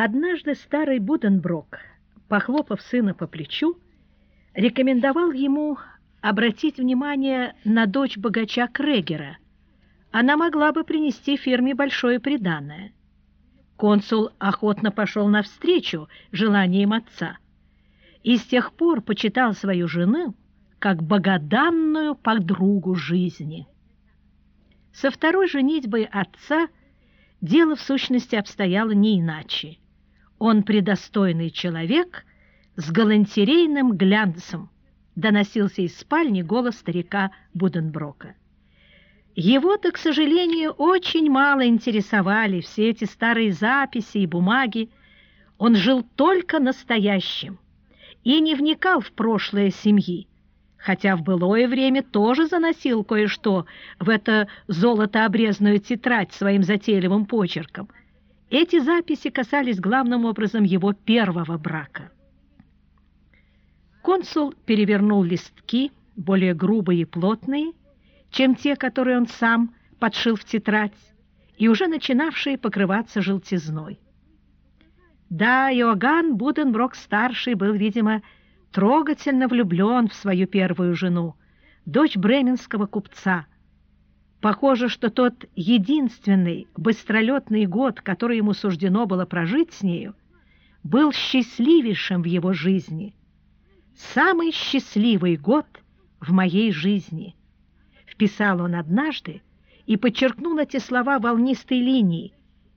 Однажды старый Буденброк, похлопав сына по плечу, рекомендовал ему обратить внимание на дочь богача Крегера. Она могла бы принести фирме большое приданое. Консул охотно пошел навстречу желаниям отца и с тех пор почитал свою жену как богоданную подругу жизни. Со второй женитьбой отца дело в сущности обстояло не иначе. Он предостойный человек с галантерейным глянцем, доносился из спальни голос старика Буденброка. Его-то, к сожалению, очень мало интересовали все эти старые записи и бумаги. Он жил только настоящим и не вникал в прошлое семьи, хотя в былое время тоже заносил кое-что в это золотообрезную тетрадь своим затейливым почерком. Эти записи касались главным образом его первого брака. Консул перевернул листки, более грубые и плотные, чем те, которые он сам подшил в тетрадь, и уже начинавшие покрываться желтизной. Да, Иоганн Буденброк-старший был, видимо, трогательно влюблен в свою первую жену, дочь бременского купца. Похоже, что тот единственный быстролетный год, который ему суждено было прожить с нею, был счастливейшим в его жизни — самый счастливый год в моей жизни», — вписал он однажды и подчеркнул эти слова волнистой линией,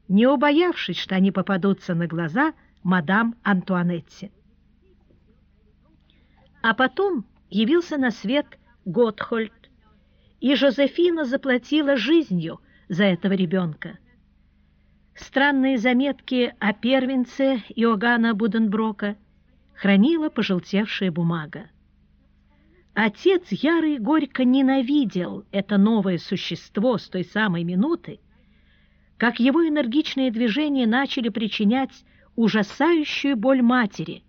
не убоявшись, что они попадутся на глаза мадам Антуанетте. А потом явился на свет Готхольд, и Жозефина заплатила жизнью за этого ребенка. Странные заметки о первенце Иоганна Буденброка — хранила пожелтевшая бумага. Отец ярый горько ненавидел это новое существо с той самой минуты, как его энергичные движения начали причинять ужасающую боль матери.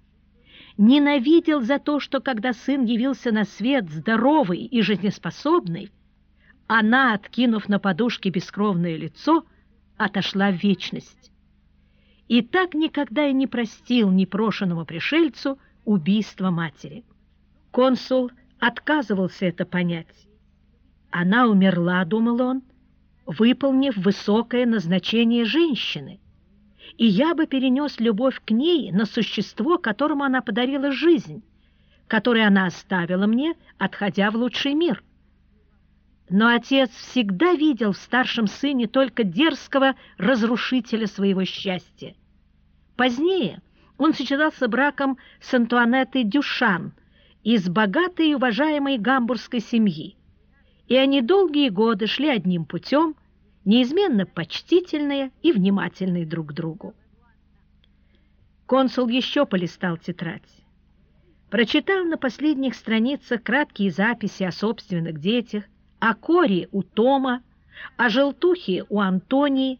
Ненавидел за то, что когда сын явился на свет здоровый и жизнеспособный, она, откинув на подушке бескровное лицо, отошла в вечность и так никогда и не простил непрошенному пришельцу убийство матери. Консул отказывался это понять. Она умерла, думал он, выполнив высокое назначение женщины, и я бы перенес любовь к ней на существо, которому она подарила жизнь, которую она оставила мне, отходя в лучший мир. Но отец всегда видел в старшем сыне только дерзкого разрушителя своего счастья. Позднее он сочетался браком с Антуанеттой Дюшан из богатой и уважаемой гамбургской семьи, и они долгие годы шли одним путем, неизменно почтительные и внимательные друг к другу. Консул еще полистал тетрадь. Прочитал на последних страницах краткие записи о собственных детях, о Коре у Тома, о Желтухе у Антонии,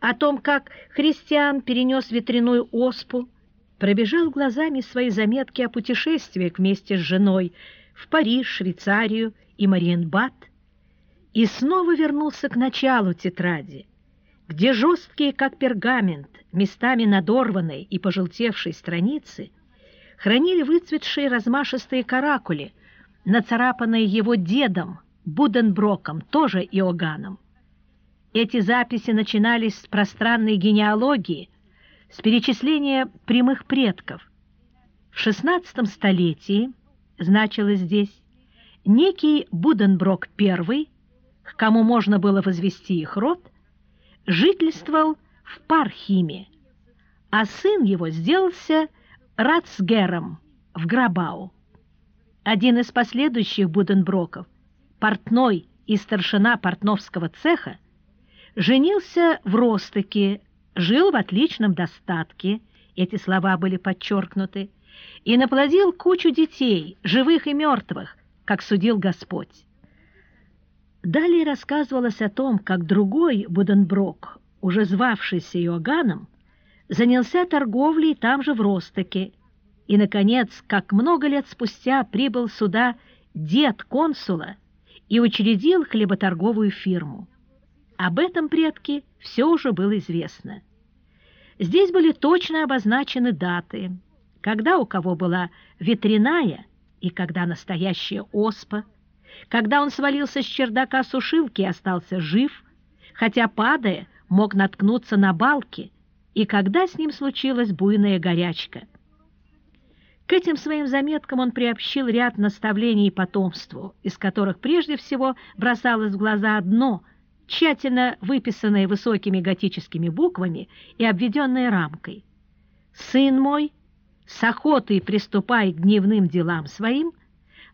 о том, как христиан перенес ветряную оспу, пробежал глазами свои заметки о путешествиях вместе с женой в Париж, Швейцарию и Мариенбад и снова вернулся к началу тетради, где жесткие, как пергамент, местами надорванные и пожелтевшие страницы хранили выцветшие размашистые каракули, нацарапанные его дедом, Буденброком, тоже Иоганном. Эти записи начинались с пространной генеалогии, с перечисления прямых предков. В XVI столетии, значилось здесь, некий Буденброк I, к кому можно было возвести их род, жительствовал в Пархиме, а сын его сделался Рацгером в Грабау. Один из последующих Буденброков, портной и старшина портновского цеха, женился в Ростоке, жил в отличном достатке, эти слова были подчеркнуты, и наплодил кучу детей, живых и мертвых, как судил Господь. Далее рассказывалось о том, как другой Буденброк, уже звавшийся Иоганном, занялся торговлей там же в Ростоке, и, наконец, как много лет спустя прибыл сюда дед консула и учредил хлеботорговую фирму. Об этом предке все уже было известно. Здесь были точно обозначены даты, когда у кого была ветряная и когда настоящая оспа, когда он свалился с чердака сушилки и остался жив, хотя, падая, мог наткнуться на балки, и когда с ним случилась буйная горячка. К этим своим заметкам он приобщил ряд наставлений потомству, из которых прежде всего бросалось в глаза одно, тщательно выписанное высокими готическими буквами и обведенное рамкой. «Сын мой, с охотой приступай к дневным делам своим,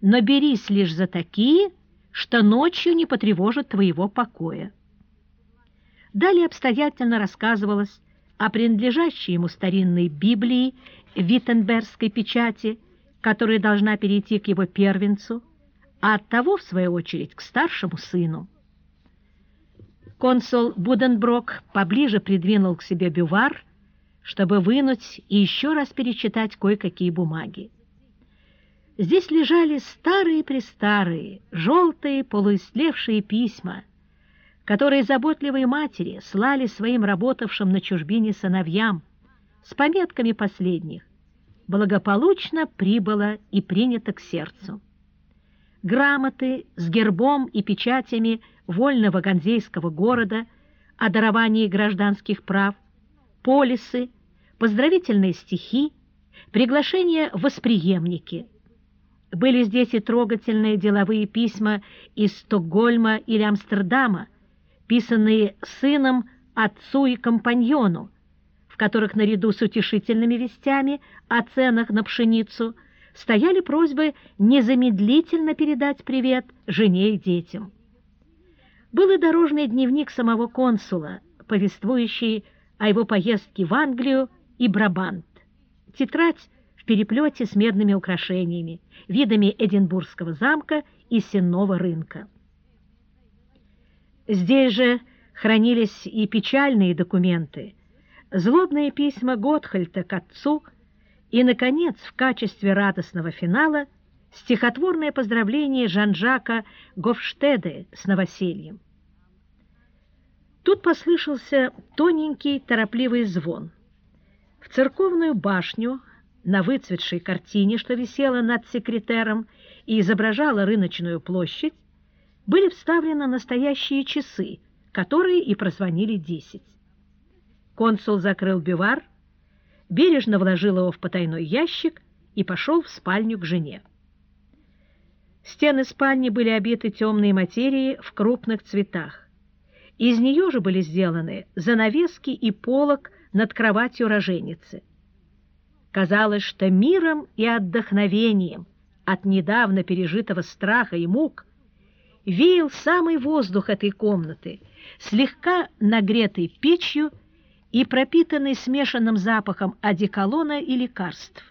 но берись лишь за такие, что ночью не потревожат твоего покоя». Далее обстоятельно рассказывалось о принадлежащей ему старинной Библии Виттенбергской печати, которая должна перейти к его первенцу, а от того, в свою очередь, к старшему сыну. Консул Буденброк поближе придвинул к себе бювар, чтобы вынуть и еще раз перечитать кое-какие бумаги. Здесь лежали старые-престарые, желтые, полуистлевшие письма, которые заботливые матери слали своим работавшим на чужбине сыновьям с пометками последних благополучно прибыло и принято к сердцу. Грамоты с гербом и печатями вольного ганзейского города о даровании гражданских прав, полисы, поздравительные стихи, приглашения в восприемники. Были здесь и трогательные деловые письма из Стокгольма или Амстердама, писанные сыном, отцу и компаньону, которых наряду с утешительными вестями о ценах на пшеницу стояли просьбы незамедлительно передать привет жене и детям. Был и дорожный дневник самого консула, повествующий о его поездке в Англию и Брабант. Тетрадь в переплете с медными украшениями, видами Эдинбургского замка и сенного рынка. Здесь же хранились и печальные документы, злобные письма Готхальта к отцу и, наконец, в качестве радостного финала стихотворное поздравление Жан-Жака Гофштеде с новосельем. Тут послышался тоненький торопливый звон. В церковную башню на выцветшей картине, что висела над секретером и изображала рыночную площадь, были вставлены настоящие часы, которые и прозвонили десять. Консул закрыл бивар, бережно вложил его в потайной ящик и пошел в спальню к жене. Стены спальни были обиты темной материей в крупных цветах. Из нее же были сделаны занавески и полог над кроватью роженицы. Казалось, что миром и отдохновением от недавно пережитого страха и мук веял самый воздух этой комнаты, слегка нагретой печью и пропитанный смешанным запахом одеколона и лекарств.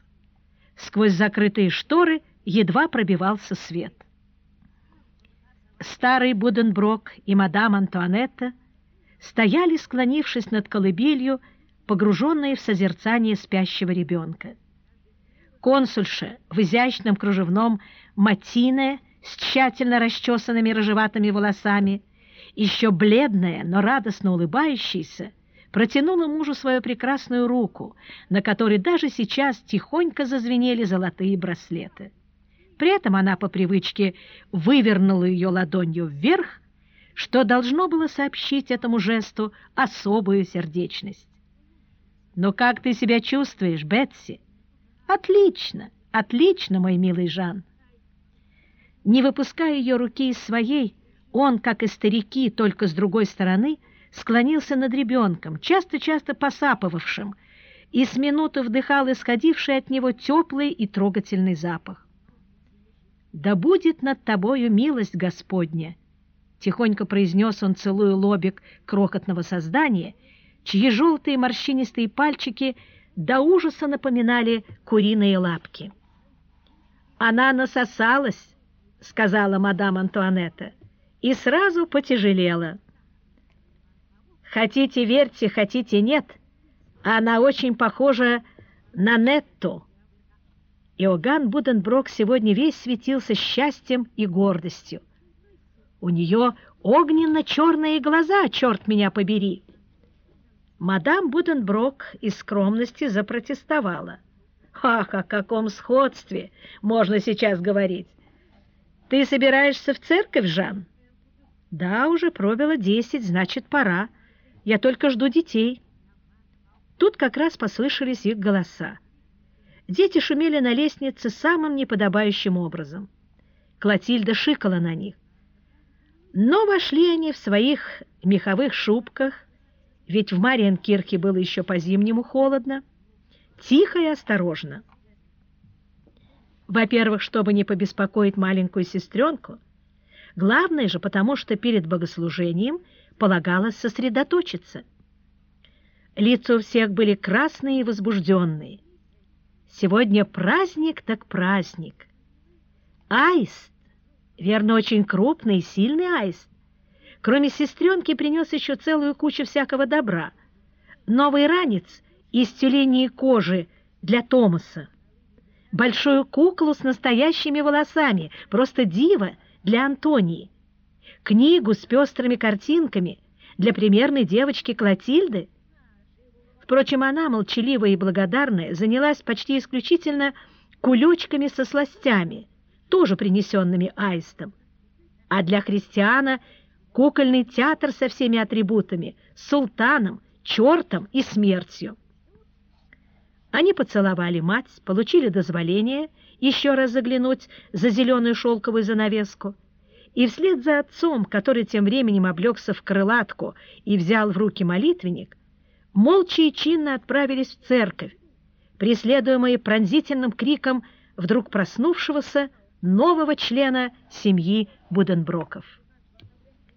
Сквозь закрытые шторы едва пробивался свет. Старый Буденброк и мадам Антуанетта стояли, склонившись над колыбелью, погруженные в созерцание спящего ребенка. Консульша в изящном кружевном матине с тщательно расчесанными рыжеватыми волосами, еще бледная, но радостно улыбающаяся, протянула мужу свою прекрасную руку, на которой даже сейчас тихонько зазвенели золотые браслеты. При этом она по привычке вывернула ее ладонью вверх, что должно было сообщить этому жесту особую сердечность. «Ну как ты себя чувствуешь, Бетси?» «Отлично, отлично, мой милый Жан!» Не выпуская ее руки из своей, он, как и старики, только с другой стороны, склонился над ребенком, часто-часто посапывавшим, и с минуты вдыхал исходивший от него теплый и трогательный запах. «Да будет над тобою милость Господня!» — тихонько произнес он, целуя лобик крохотного создания, чьи желтые морщинистые пальчики до ужаса напоминали куриные лапки. «Она насосалась!» — сказала мадам Антуанетта, и сразу потяжелела. Хотите верьте, хотите нет, она очень похожа на Нетту. Иоганн Буденброк сегодня весь светился счастьем и гордостью. У нее огненно-черные глаза, черт меня побери. Мадам Буденброк из скромности запротестовала. «Ах, о каком сходстве можно сейчас говорить! Ты собираешься в церковь, Жан?» «Да, уже пробило десять, значит, пора. Я только жду детей». Тут как раз послышались их голоса. Дети шумели на лестнице самым неподобающим образом. Клотильда шикала на них. Но вошли они в своих меховых шубках, ведь в Мариенкирхе было еще по-зимнему холодно, тихо и осторожно. Во-первых, чтобы не побеспокоить маленькую сестренку, главное же потому, что перед богослужением полагалось сосредоточиться. Лица у всех были красные и возбужденные. Сегодня праздник так праздник. Аист, верно, очень крупный и сильный аист, кроме сестренки принес еще целую кучу всякого добра. Новый ранец из тюленей кожи для Томаса, большую куклу с настоящими волосами, просто диво для Антонии, книгу с пестрыми картинками для примерной девочки Клотильды. Впрочем, она, молчаливая и благодарная, занялась почти исключительно кулечками со сластями, тоже принесенными аистом. А для христиана кукольный театр со всеми атрибутами, султаном, чертом и смертью. Они поцеловали мать, получили дозволение еще раз заглянуть за зеленую шелковую занавеску, и вслед за отцом, который тем временем облегся в крылатку и взял в руки молитвенник, молча и чинно отправились в церковь, преследуемые пронзительным криком вдруг проснувшегося нового члена семьи Буденброков.